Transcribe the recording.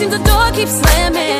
seems the door keeps slamming.